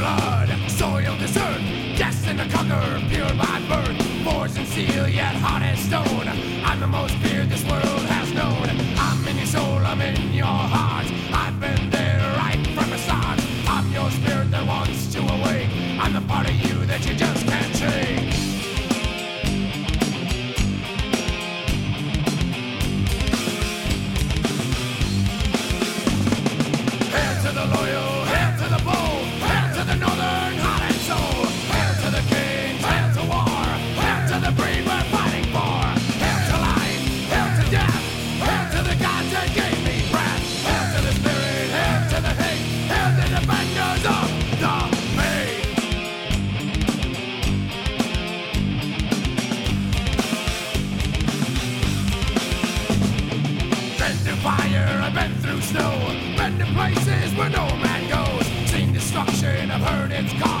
blood, soil this earth, destined to conquer, pure by birth, in steel yet hot as stone. I'm the most feared this world has known. I'm in your soul, I'm in your heart. Fire, I've been through snow. Been to places where no man goes. Seen destruction, I've heard its call.